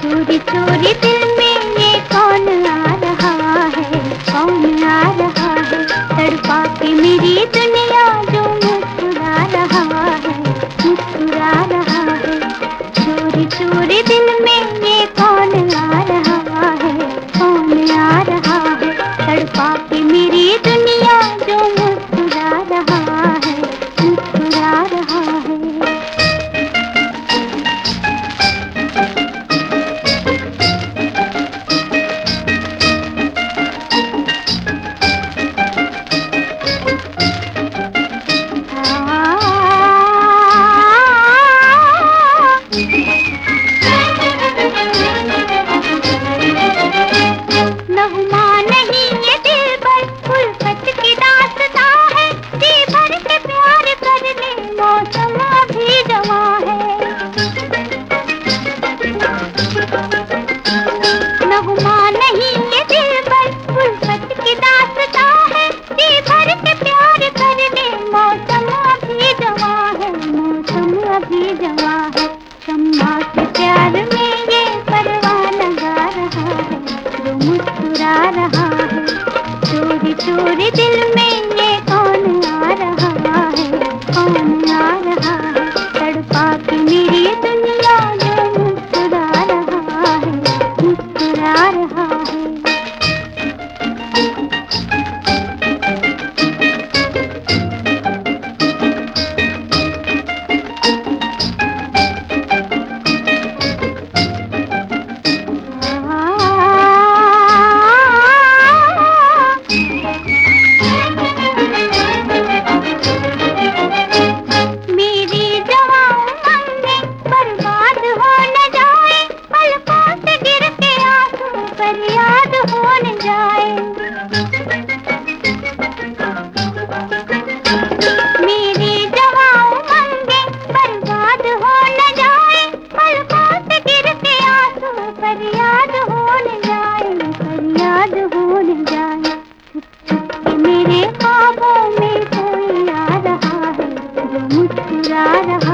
चोरी चोरी दिल मजबूर दिल में होने जाए याद होने जाए। मेरे ख्वाबों में कोई आ रहा है, जो मुस्कुरा रहा